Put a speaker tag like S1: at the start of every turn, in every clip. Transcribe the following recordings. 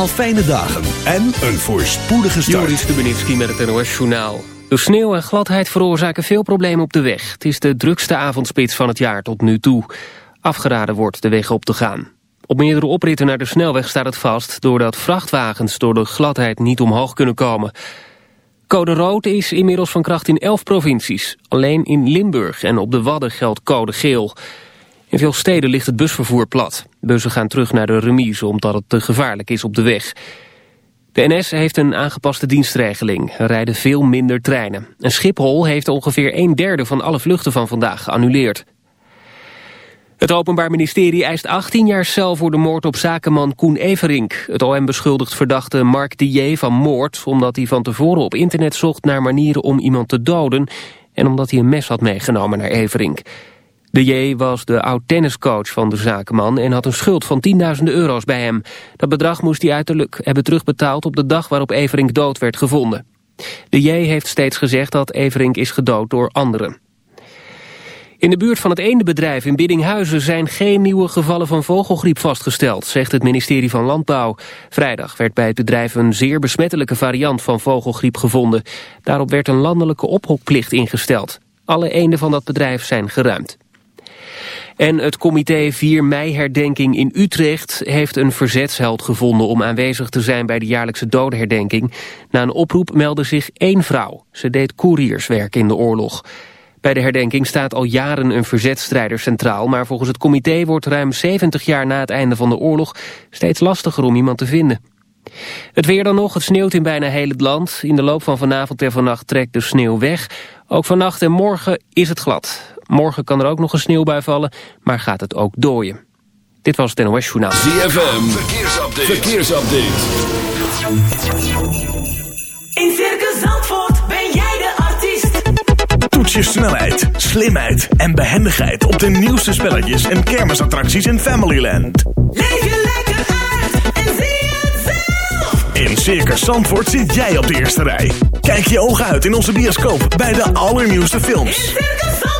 S1: allemaal fijne dagen en een voorspoedige start.
S2: Joris Stubenitski met het NOS-journaal. De sneeuw en gladheid veroorzaken veel problemen op de weg. Het is de drukste avondspits van het jaar tot nu toe. Afgeraden wordt de weg op te gaan. Op meerdere opritten naar de snelweg staat het vast... doordat vrachtwagens door de gladheid niet omhoog kunnen komen. Code rood is inmiddels van kracht in 11 provincies. Alleen in Limburg en op de Wadden geldt code geel... In veel steden ligt het busvervoer plat. Bussen gaan terug naar de remise omdat het te gevaarlijk is op de weg. De NS heeft een aangepaste dienstregeling. Er rijden veel minder treinen. En Schiphol heeft ongeveer een derde van alle vluchten van vandaag geannuleerd. Het Openbaar Ministerie eist 18 jaar cel voor de moord op zakenman Koen Everink. Het OM beschuldigt verdachte Mark Dier van moord... omdat hij van tevoren op internet zocht naar manieren om iemand te doden... en omdat hij een mes had meegenomen naar Everink. De J was de oud-tenniscoach van de zakenman en had een schuld van tienduizenden euro's bij hem. Dat bedrag moest hij uiterlijk hebben terugbetaald op de dag waarop Everink dood werd gevonden. De J heeft steeds gezegd dat Everink is gedood door anderen. In de buurt van het eendenbedrijf in Biddinghuizen zijn geen nieuwe gevallen van vogelgriep vastgesteld, zegt het ministerie van Landbouw. Vrijdag werd bij het bedrijf een zeer besmettelijke variant van vogelgriep gevonden. Daarop werd een landelijke ophokplicht ingesteld. Alle eenden van dat bedrijf zijn geruimd. En het comité 4 mei-herdenking in Utrecht heeft een verzetsheld gevonden om aanwezig te zijn bij de jaarlijkse dodenherdenking. Na een oproep meldde zich één vrouw. Ze deed koerierswerk in de oorlog. Bij de herdenking staat al jaren een verzetstrijder centraal, maar volgens het comité wordt ruim 70 jaar na het einde van de oorlog steeds lastiger om iemand te vinden. Het weer dan nog, het sneeuwt in bijna heel het land. In de loop van vanavond en vannacht trekt de sneeuw weg. Ook vannacht en morgen is het glad. Morgen kan er ook nog een sneeuwbui vallen, maar gaat het ook dooien. Dit was het NOS Journaal.
S1: ZFM, verkeersupdate. verkeersupdate.
S3: In Circus Zandvoort ben jij de artiest.
S1: Toets je snelheid, slimheid en behendigheid op de nieuwste spelletjes en kermisattracties in Familyland.
S3: Leef je lekker uit en zie het zelf.
S1: In Circus Zandvoort zit jij op de eerste rij. Kijk je ogen uit in onze bioscoop bij de allernieuwste films.
S3: In Circus Zandvoort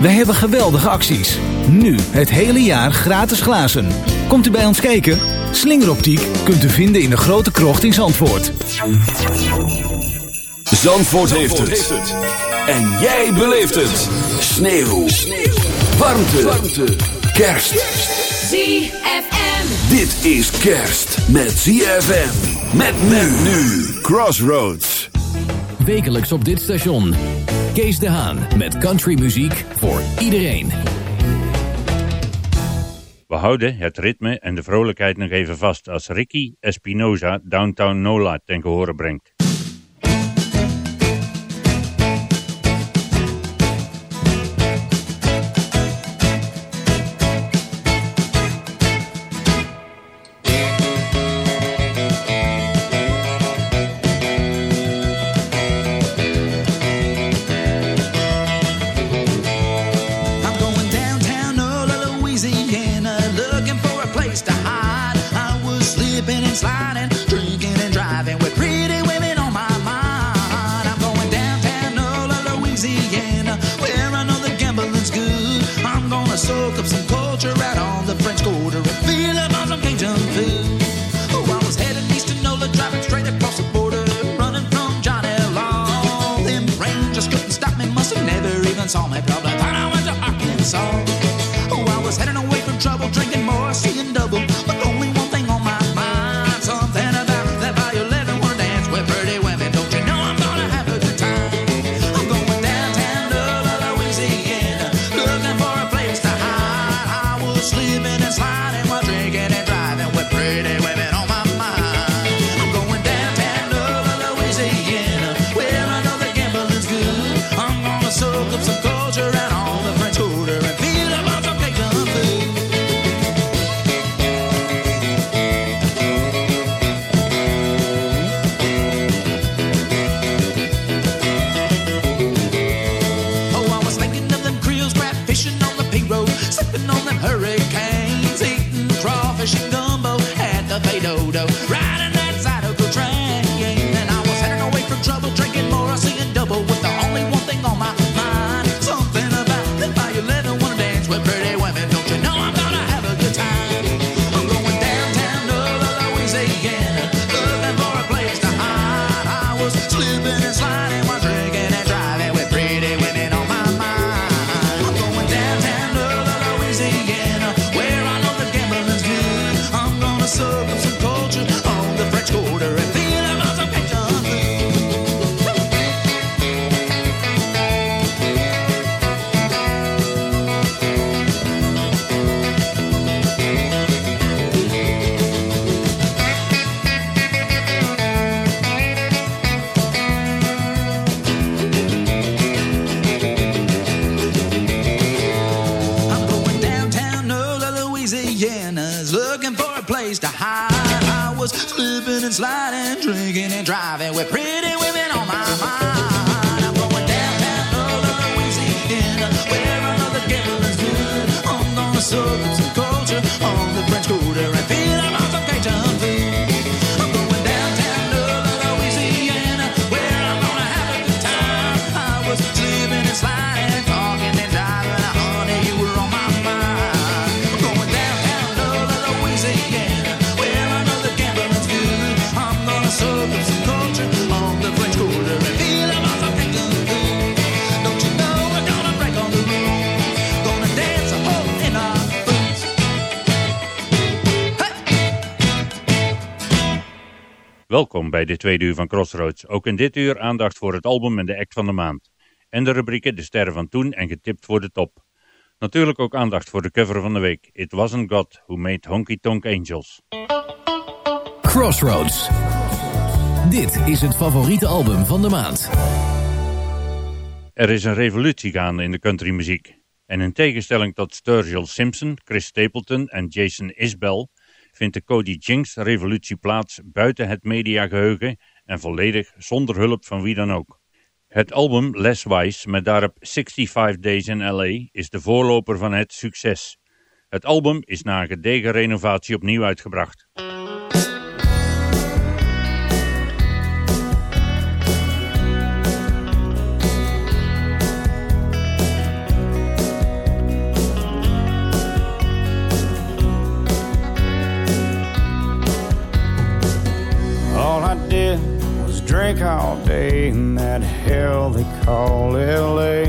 S4: Wij hebben geweldige acties. Nu het hele jaar gratis glazen. Komt u bij ons kijken? Slingeroptiek kunt u vinden in de grote krocht in Zandvoort.
S1: Zandvoort, heeft, het. En jij beleeft het. Sneeuw. Warmte. Warmte. Kerst.
S3: ZFM.
S1: Dit is kerst met ZFM. Met men nu. Crossroads.
S5: Wekelijks op dit station. Kees de Haan met countrymuziek voor iedereen.
S6: We houden het ritme en de vrolijkheid nog even vast als Ricky Espinoza Downtown Nola ten gehore brengt.
S7: Information on
S6: Welkom bij dit tweede uur van Crossroads. Ook in dit uur aandacht voor het album en de act van de maand. En de rubrieken De Sterren van Toen en Getipt voor de Top. Natuurlijk ook aandacht voor de cover van de week. It Wasn't God Who Made Honky Tonk Angels.
S5: Crossroads. Dit is het favoriete album van de maand.
S6: Er is een revolutie gaande in de countrymuziek. En in tegenstelling tot Sturgill Simpson, Chris Stapleton en Jason Isbell... vindt de Cody Jinks revolutie plaats buiten het mediageheugen... en volledig zonder hulp van wie dan ook. Het album Less Wise met daarop 65 Days in L.A. is de voorloper van het succes. Het album is na een gedegen renovatie opnieuw uitgebracht.
S8: Did was drink all day in that hell they call LA.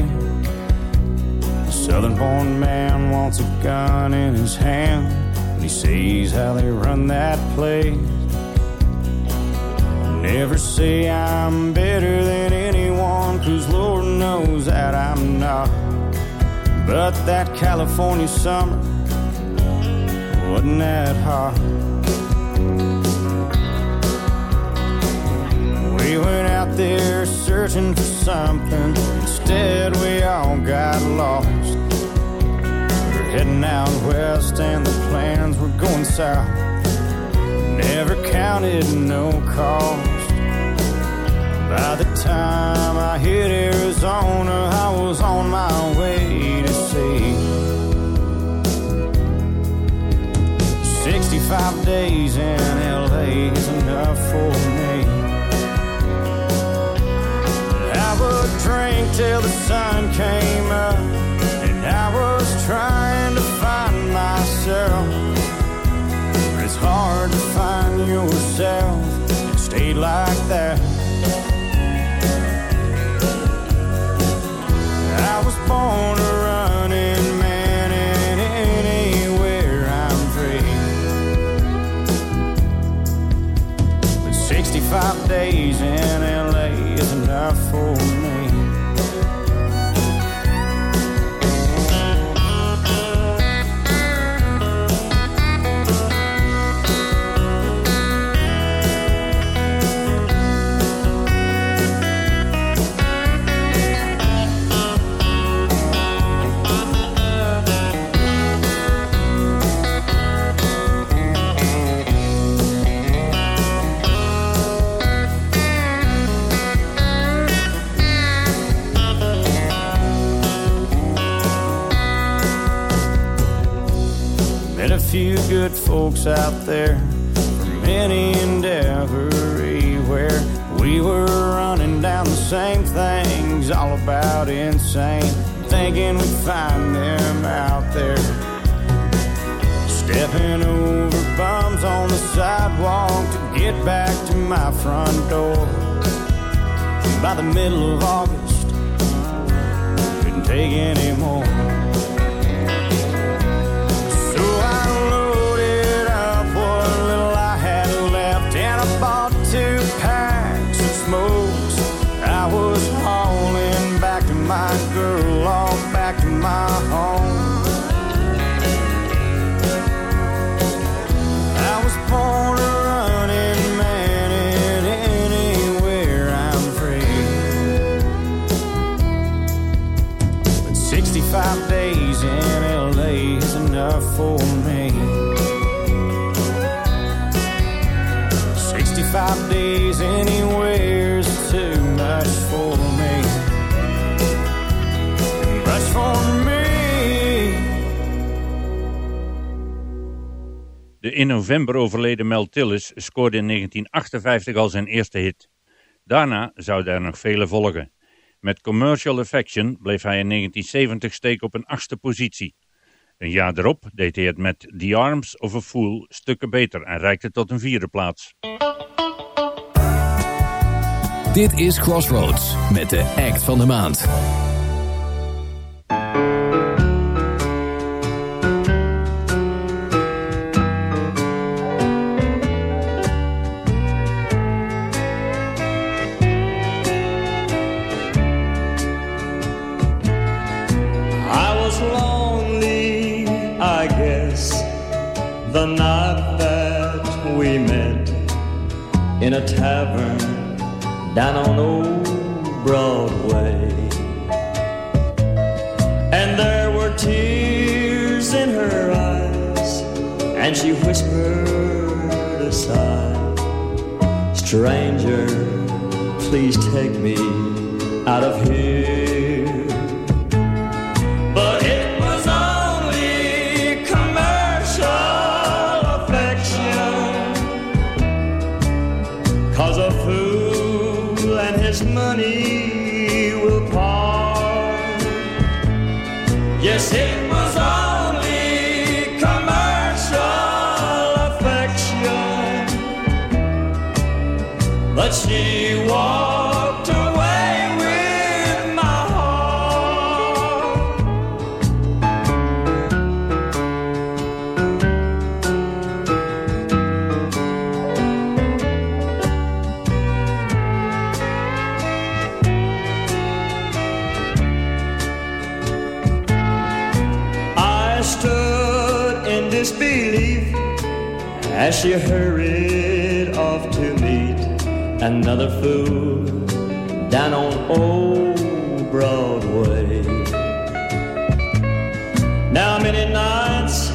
S8: The southern born man wants a gun in his hand when he sees how they run that place. Never say I'm better than anyone, cause Lord knows that I'm not. But that California summer wasn't that hot. We went out there searching for something. Instead, we all got lost. We're heading out west, and the plans were going south. Never counted no cost. By the time I hit Arizona, I was on my way to sea. 65 days in LA is enough for me. Till the sun came up, and I was trying to find myself. But it's hard to find yourself and stay like that. I was born folks out there from any endeavor where we were running down the same things, all about insane, thinking we'd find them out there. Stepping over bums on the sidewalk to get back to my front door. By the middle of August, couldn't take any in
S6: november overleden Mel Tillis scoorde in 1958 al zijn eerste hit. Daarna zouden er nog vele volgen. Met Commercial Affection bleef hij in 1970 steken op een achtste positie. Een jaar erop deed hij het met The Arms of a Fool stukken beter en reikte tot een vierde plaats.
S5: Dit is Crossroads met de act van de maand.
S9: The night that we met in a tavern down on old Broadway. And there were tears in her eyes, and she whispered aside, Stranger, please take me out of here. She hurried off to meet another fool down on old Broadway. Now many nights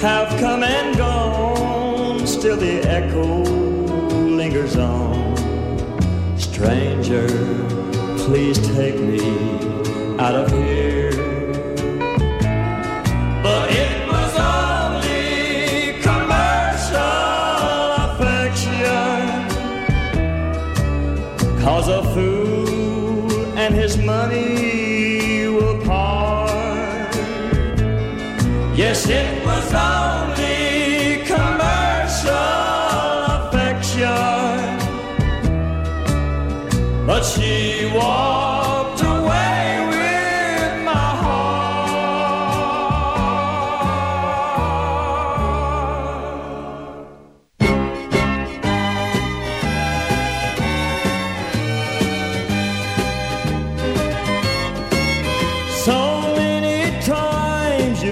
S9: have come and gone, still the echo lingers on. Stranger, please take me out of here. A fool and his money will part. Yes, it was only commercial affection. But she walked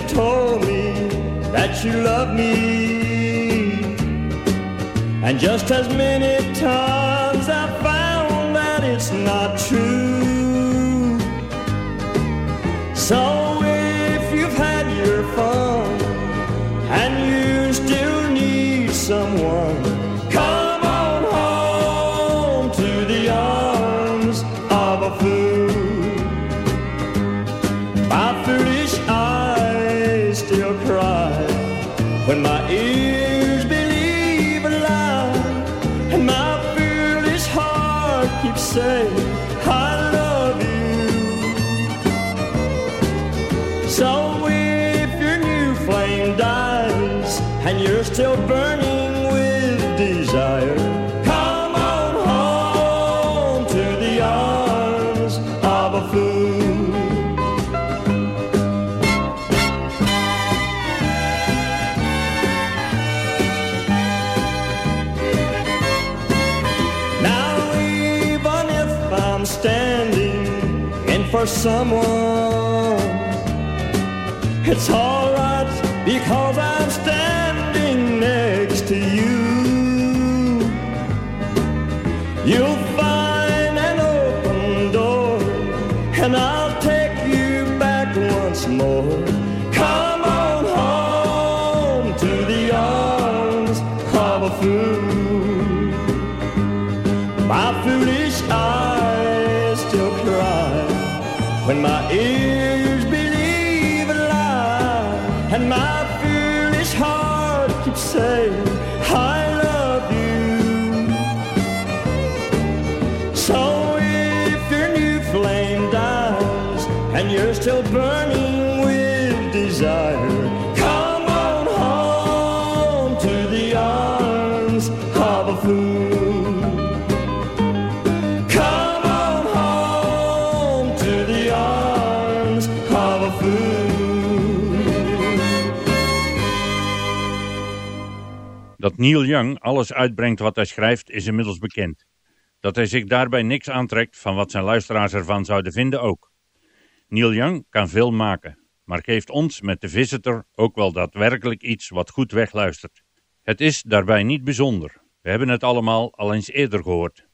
S9: told me that you love me. And just as many times I found that it's not true. So someone, and my foolish heart keeps saying, I love you. So if your new flame dies and you're still burning
S6: Dat Neil Young alles uitbrengt wat hij schrijft is inmiddels bekend. Dat hij zich daarbij niks aantrekt van wat zijn luisteraars ervan zouden vinden ook. Neil Young kan veel maken, maar geeft ons met de Visitor ook wel daadwerkelijk iets wat goed wegluistert. Het is daarbij niet bijzonder. We hebben het allemaal al eens eerder gehoord.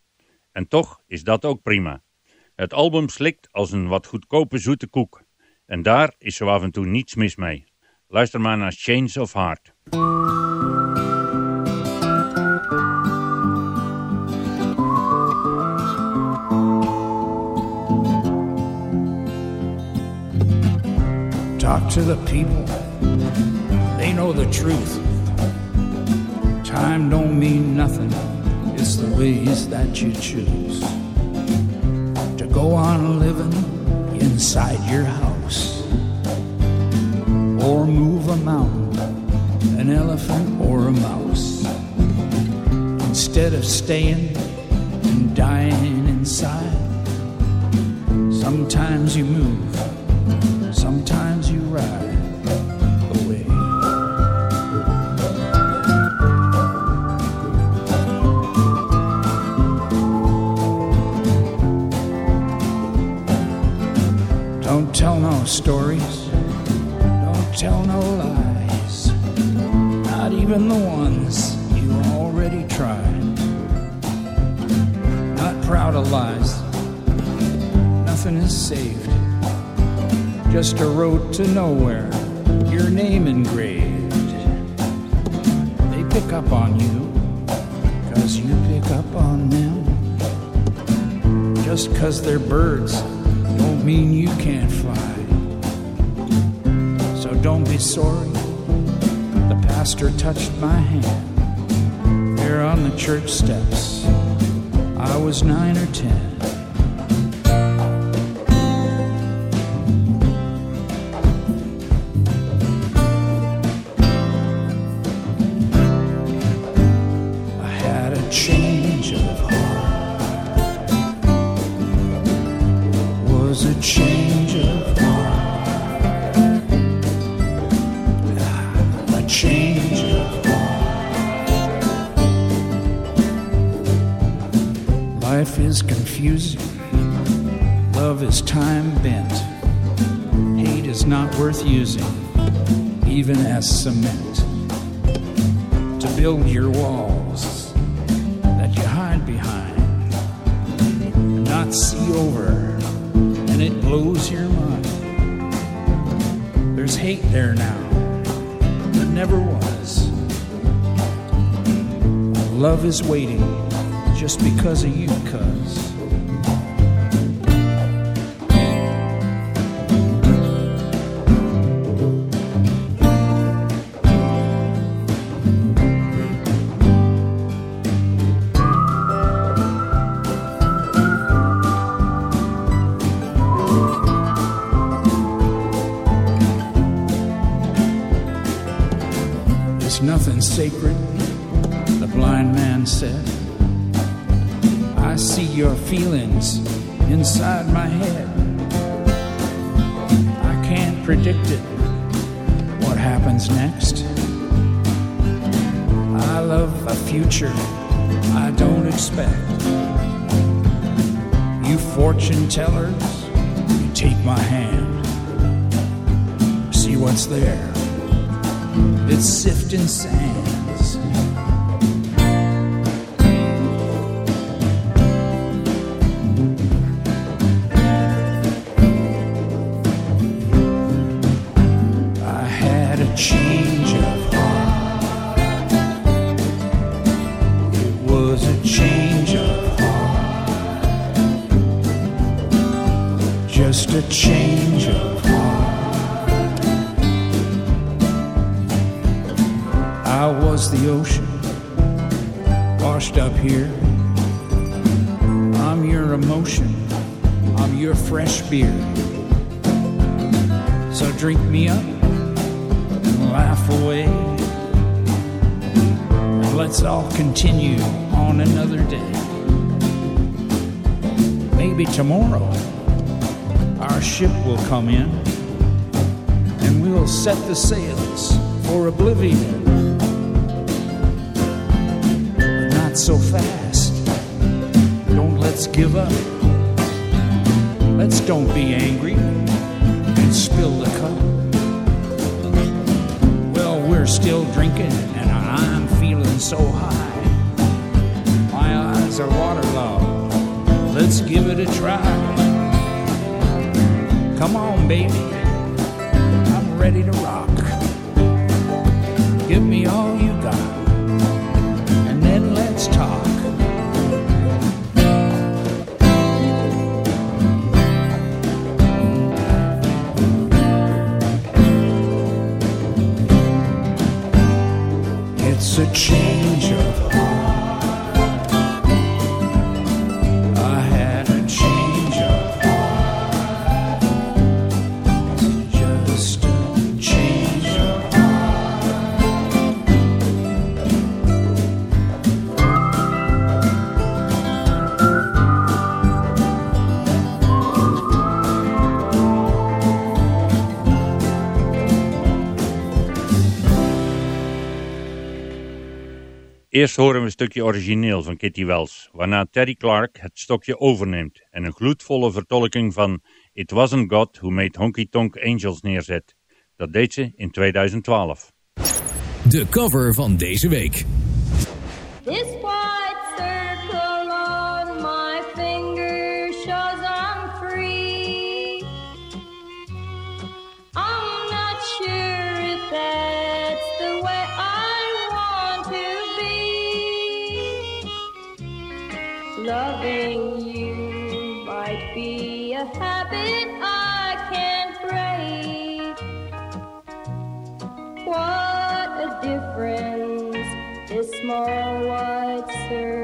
S6: En toch is dat ook prima. Het album slikt als een wat goedkope zoete koek. En daar is zo af en toe niets mis mee. Luister maar naar Change of Heart.
S10: Talk to the people, they know the truth. Time don't mean nothing, it's the ways that you choose. To go on living inside your house, or move a mountain, an elephant, or a mouse. Instead of staying and dying inside, sometimes you move. Sometimes you ride away. Don't tell no stories. Don't tell no lies. Not even the ones you already tried. Not proud of lies. Nothing is saved just a road to nowhere, your name engraved. They pick up on you, cause you pick up on them. Just cause they're birds, don't mean you can't fly. So don't be sorry, the pastor touched my hand. There on the church steps, I was nine or ten. To build sacred, the blind man said. I see your feelings inside my head. I can't predict it, what happens next. I love a future I don't expect. You fortune tellers, you take my hand. See what's there. It's sifting sands. Set the sails for oblivion. But not so fast. Don't let's give up. Let's don't be angry and spill the cup. Well, we're still drinking and I'm feeling so high. My eyes are waterlogged. Let's give it a try. Come on, baby. Ready to rock. Give me all you got,
S6: Eerst horen we een stukje origineel van Kitty Wells, waarna Terry Clark het stokje overneemt en een gloedvolle vertolking van It Wasn't God Who Made Honky Tonk Angels neerzet. Dat deed ze in 2012.
S5: De cover van deze week.
S11: This Loving you might be a habit I can't break. What a difference this small white circle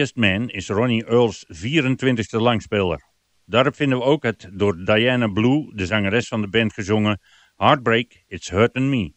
S11: Happiest Man is Ronnie Earls 24e langspeler. Daarop vinden we ook het door Diana Blue, de zangeres van de band, gezongen Heartbreak, It's Hurtin' Me.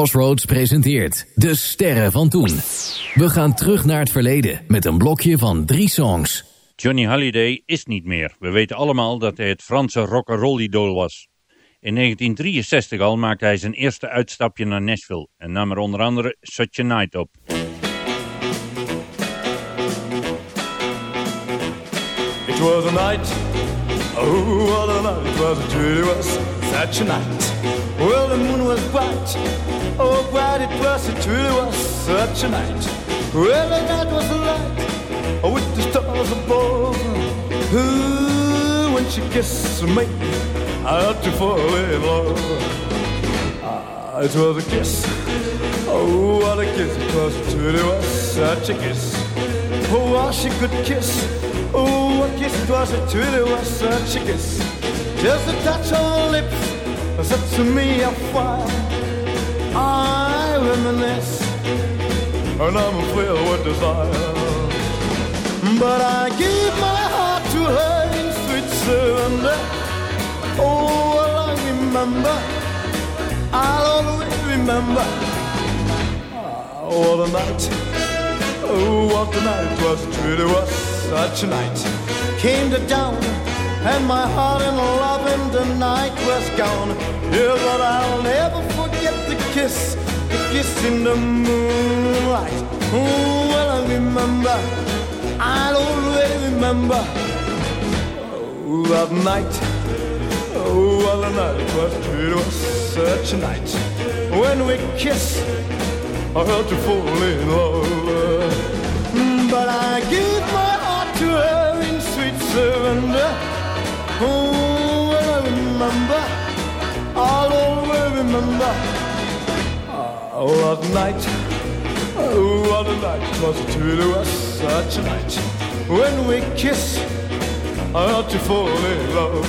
S5: Crossroads presenteert De Sterren van Toen. We gaan terug naar het verleden met een blokje van drie songs.
S6: Johnny Halliday is niet meer. We weten allemaal dat hij het Franse rock'n'roll idool was. In 1963 al maakte hij zijn eerste uitstapje naar Nashville en nam er onder andere Such a Night op.
S12: It was a night, oh what a night it was, was such a night. Well the moon was bright, oh bright it was, it really was such a night. Well the night was light, oh with the stars above. Ooh, when she kissed me, I had to fall in love. Ah, it was a kiss, oh what a kiss it was, it really was such a kiss. Oh, how she could kiss. Oh, what kiss it was, it really was such a kiss. Just a touch on lips set to me afire. I reminisce, and I'm filled with desire. But I give my heart to her in sweet surrender. Oh, well, I remember, I'll always remember. Ah, what a night. Oh, what a night was it really was such a night. Came to down, and my heart in love, and the night was gone. Yeah, but I'll never forget the kiss, the kiss in the moonlight. Oh, well, I remember, I'll always remember. Oh, that night, oh, what a night was, it was such a night. When we kissed, I had to fall in love. Mm, But I give to her in sweet surrender. Oh, well, I remember, I'll always remember. Oh, what a night, oh, what a night it was, such a night. When we kissed, I had to fall in love.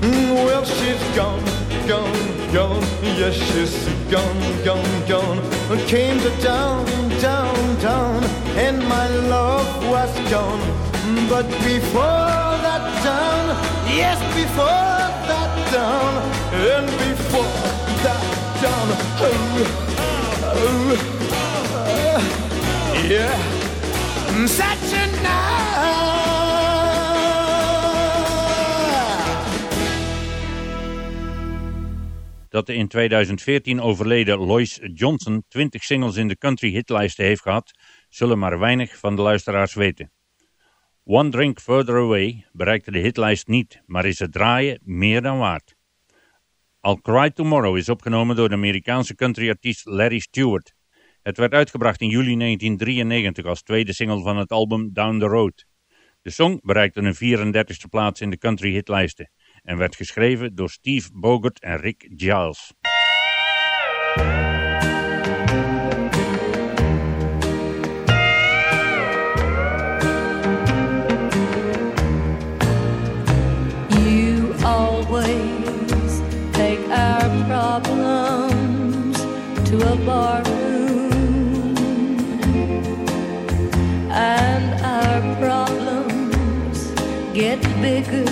S12: Mm, Well, she's gone, gone, gone. Yes, she's gone, gone, gone. And came to down, down, down. And my love was gone. But before that down, yes, before that down, and before that down, oh, oh, oh, yeah, such a.
S6: Dat de in 2014 overleden Lois Johnson 20 singles in de country hitlijsten heeft gehad, zullen maar weinig van de luisteraars weten. One Drink Further Away bereikte de hitlijst niet, maar is het draaien meer dan waard. I'll Cry Tomorrow is opgenomen door de Amerikaanse countryartiest Larry Stewart. Het werd uitgebracht in juli 1993 als tweede single van het album Down the Road. De song bereikte een 34e plaats in de country hitlijsten en werd geschreven door Steve Bogert en Rick Giles.
S11: Problems to a bar room, and our problems get bigger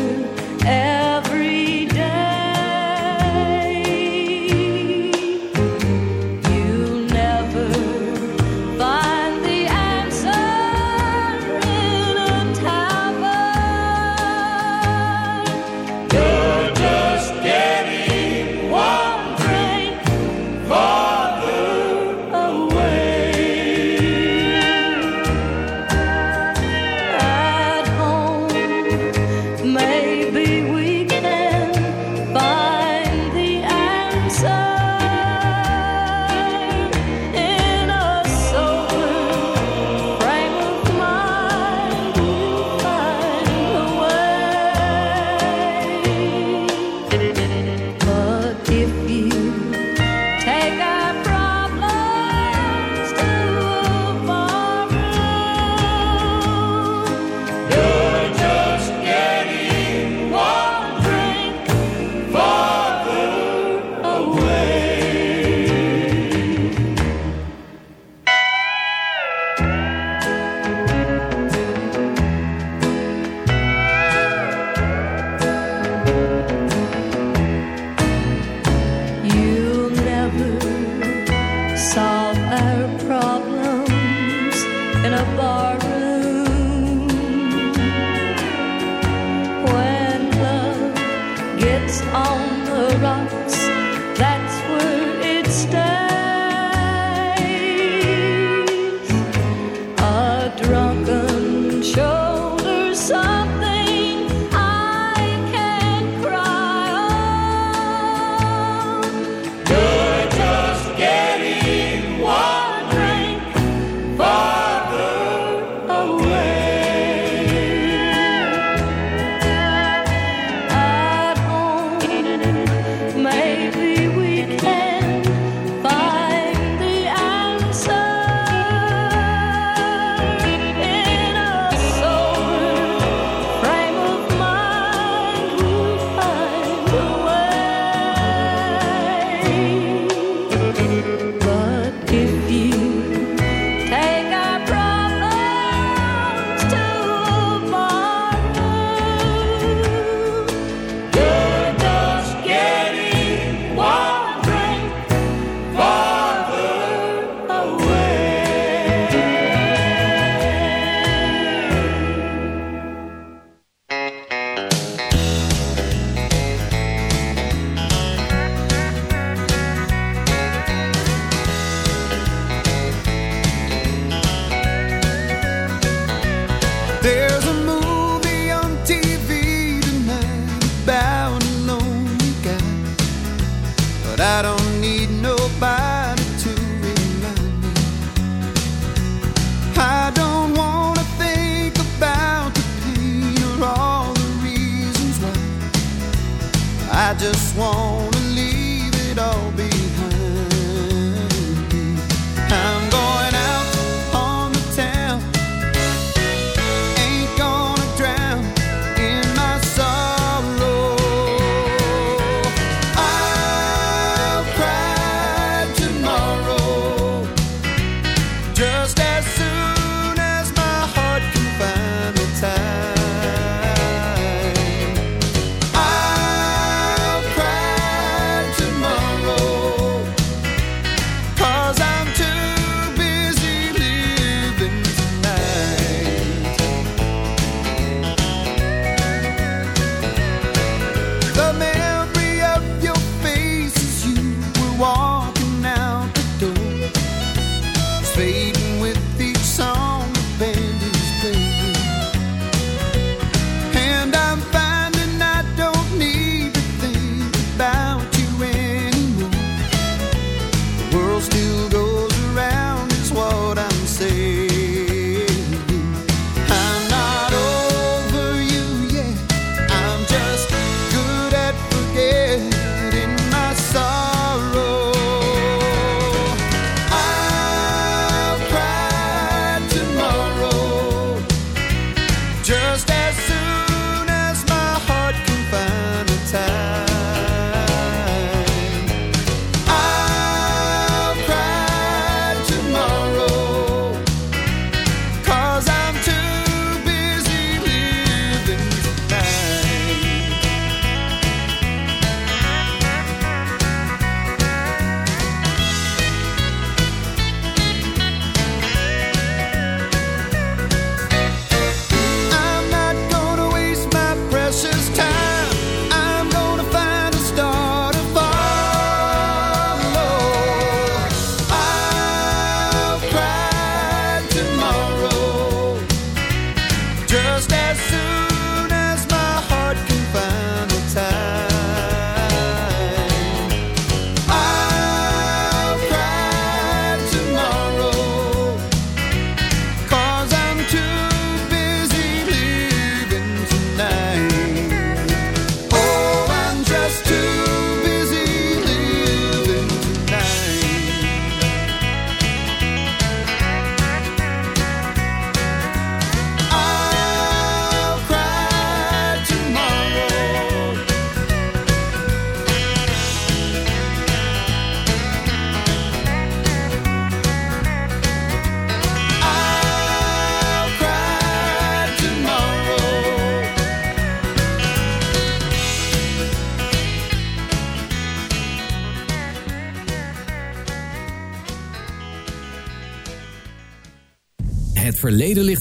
S13: A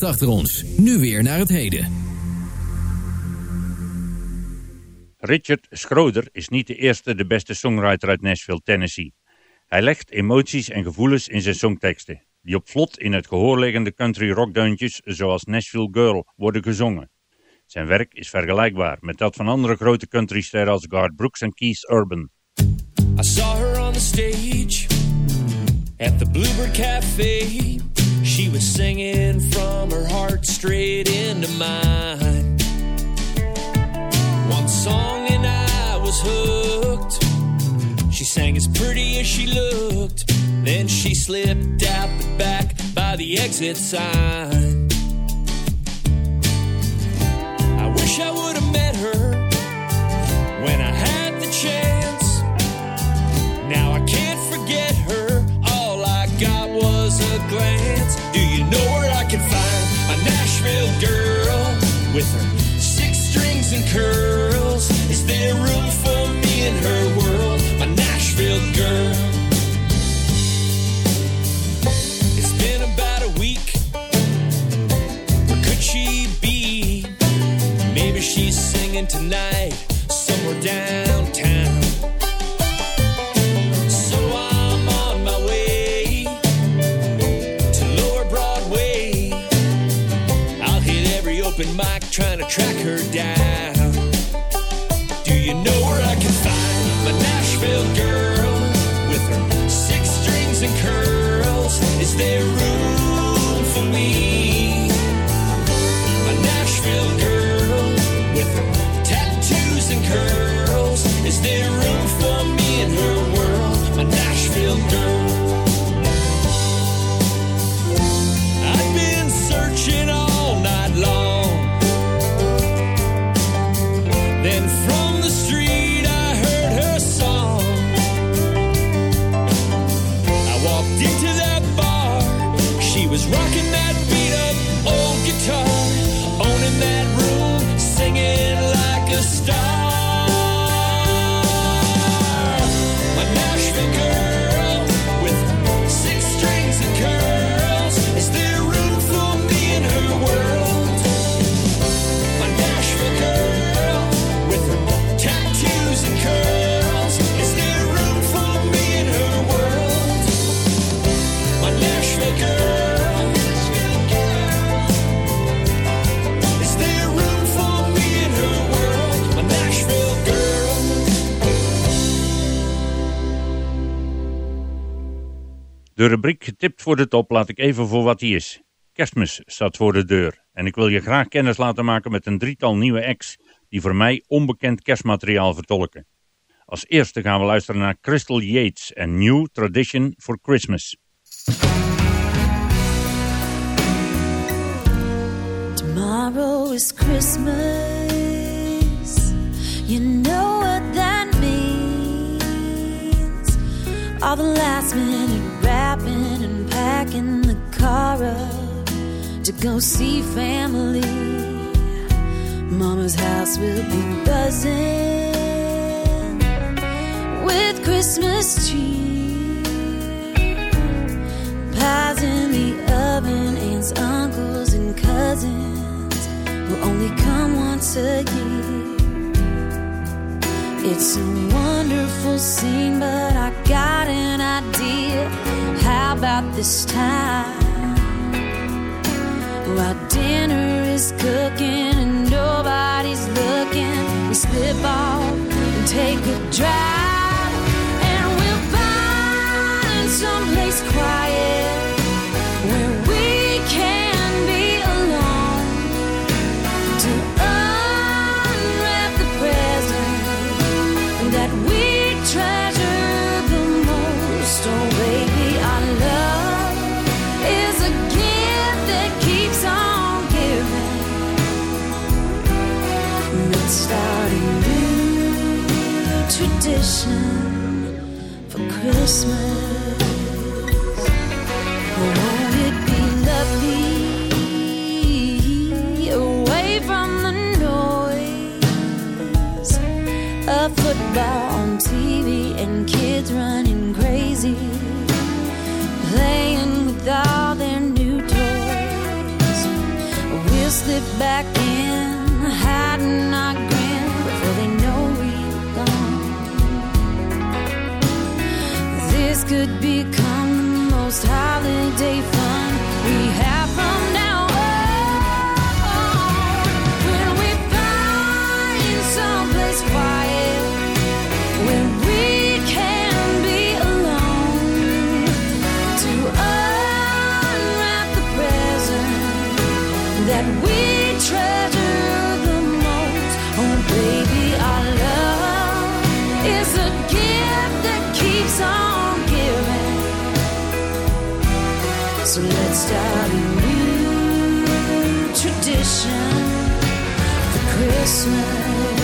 S5: achter ons. Nu weer naar het heden.
S6: Richard Schroeder is niet de eerste de beste songwriter uit Nashville, Tennessee. Hij legt emoties en gevoelens in zijn songteksten, die op vlot in het gehoor liggende country rockdeuntjes zoals Nashville Girl worden gezongen. Zijn werk is vergelijkbaar met dat van andere grote countrysterren als Garth Brooks en Keith Urban.
S9: I saw her on the stage at the Bluebird Cafe. She was singing from her heart straight into mine. One song and I was hooked. She sang as pretty as she looked. Then she slipped out the back by the exit sign. I wish I would have met her when I
S6: De rubriek getipt voor de top laat ik even voor wat die is. Kerstmis staat voor de deur en ik wil je graag kennis laten maken met een drietal nieuwe acts die voor mij onbekend kerstmateriaal vertolken. Als eerste gaan we luisteren naar Crystal Yates en New Tradition for Christmas.
S14: Tomorrow is Christmas. You know what that means. All the last minute wrapping and packing the car up to go see family. Mama's house will be buzzing with Christmas cheer. Pies in the oven, aunts, uncles, and cousins will only come once a year. It's a wonderful scene, but I got an idea. How about this time? While dinner is cooking and nobody's looking, we slip off and take a drive, and we'll find someplace quiet tradition for Christmas. Won't it be lovely away from the noise of football on TV and kids running crazy, playing with all their new toys? We'll slip back in, hiding our this could become the most holiday start a new tradition for Christmas.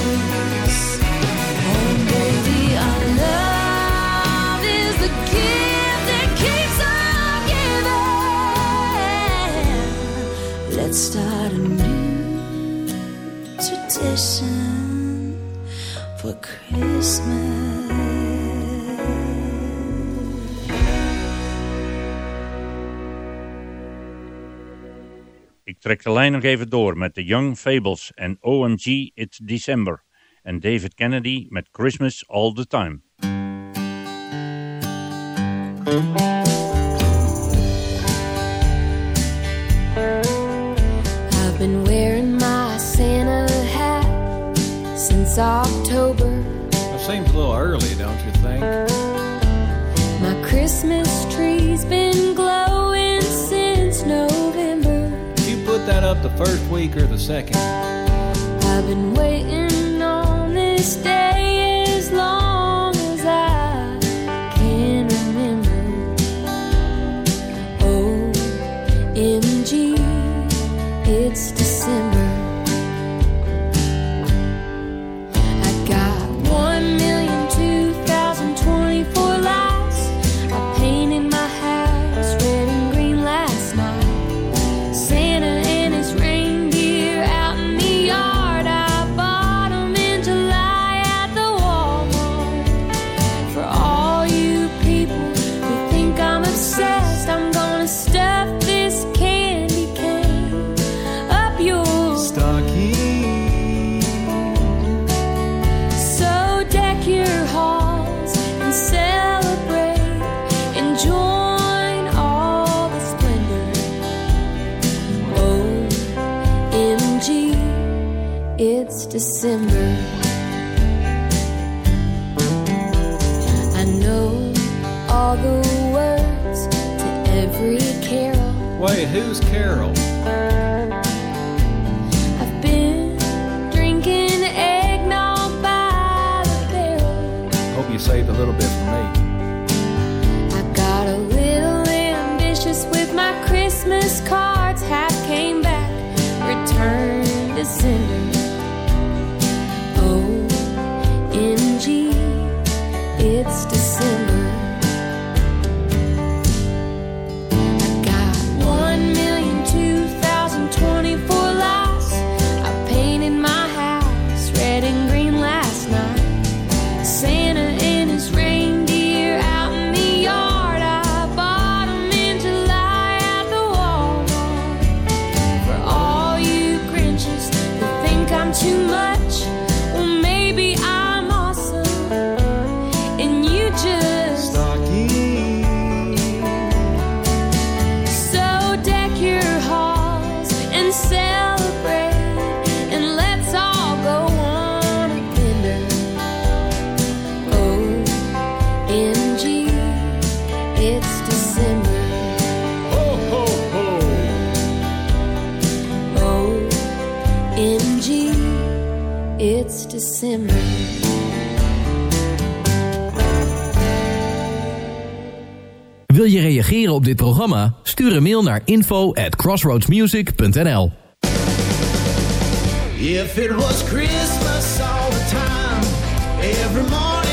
S14: Baby, our love is the gift that keeps on giving. Let's start a new tradition for Christmas.
S6: Trek de lijn nog even door met The Young Fables en OMG It's December. En David Kennedy met Christmas All The Time.
S14: I've been wearing my Santa hat since October.
S15: That seems a little early, don't you think?
S14: My Christmas tree's been glowing.
S15: that up the first week or the second.
S14: I've been waiting on this day. it's deceit.
S5: Wil je reageren op dit programma? Stuur een mail naar info at crossroadsmusic.nl
S7: If it was Christmas all the time, every morning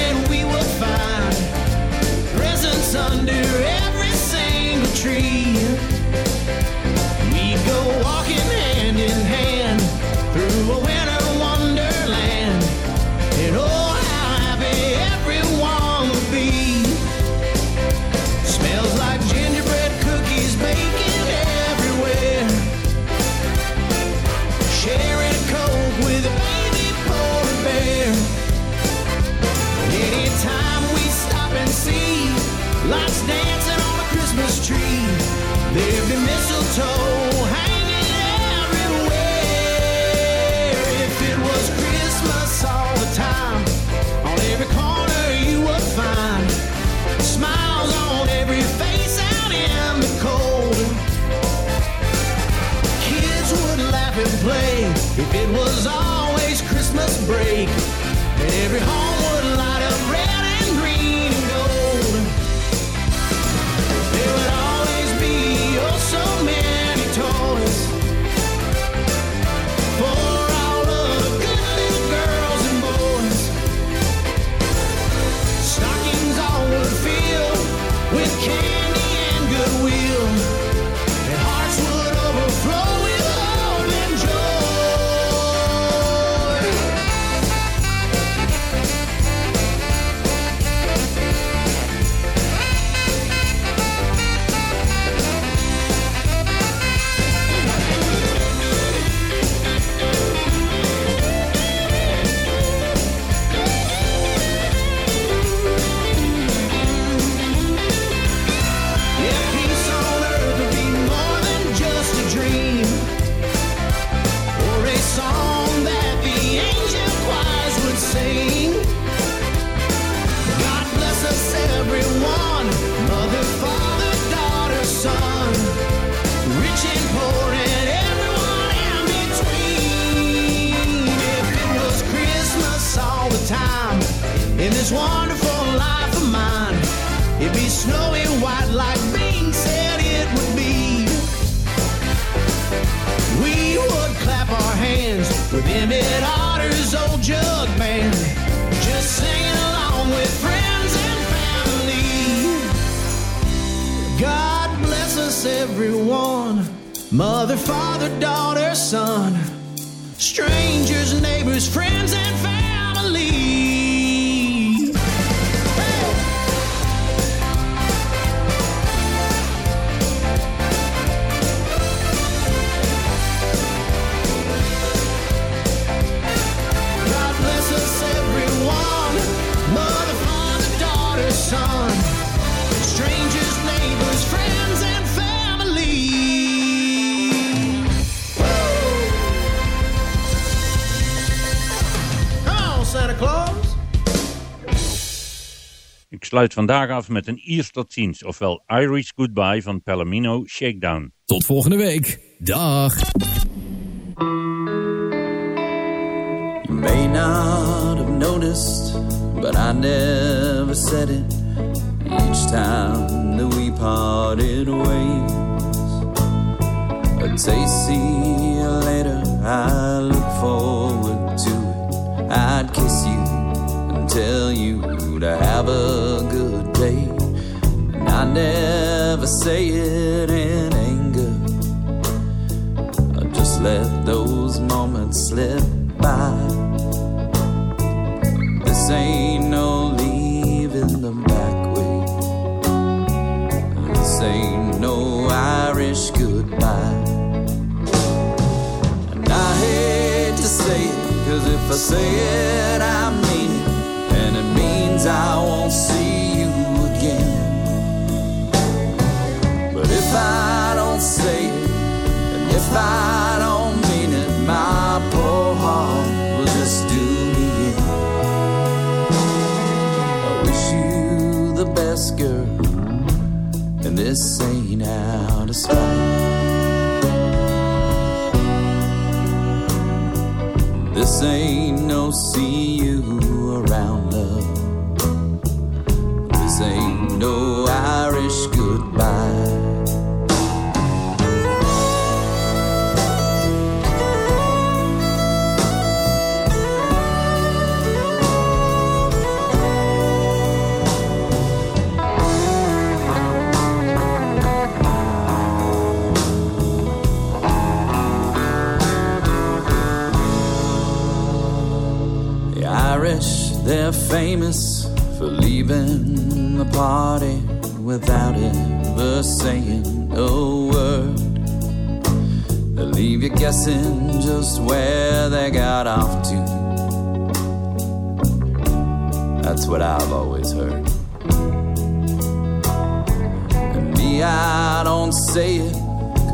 S13: it was always Christmas break. And every home Mother, father, daughter, son, strangers, neighbors, friends, and family.
S6: Sluit vandaag af met een Iers tot ziens, ofwel Irish Goodbye van Palomino Shakedown.
S5: Tot volgende week. Dag.
S16: You may not have noticed, but I never said it each time that we parted ways. I'd say, see you later, I look forward to it. I'd kiss you tell you to have a good day. And I never say it in anger. I just let those moments slip by. This ain't no leaving the back way. This ain't no Irish goodbye. And I hate to say it, cause if I say it, I I won't see you again. But if I don't say it, and if I don't mean it, my poor heart will just do me in. I wish you the best, girl, and this ain't out of spite. This ain't no see you no Irish goodbye. The Irish, they're famous without ever saying a word. They leave you guessing just where they got off to. That's what I've always heard. And me, I don't say it,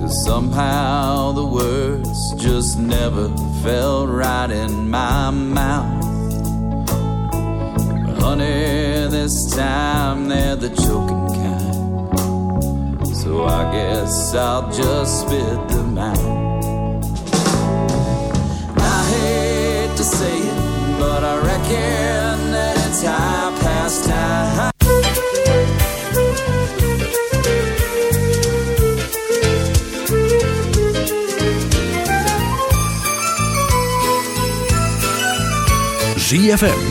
S16: Cause somehow the words just never felt right in my mouth. But honey, this time they're the choking kind. So I guess I'll just spit them out. I hate to say it, but I reckon that it's high past time.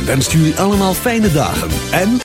S1: Wenst jullie allemaal fijne dagen en...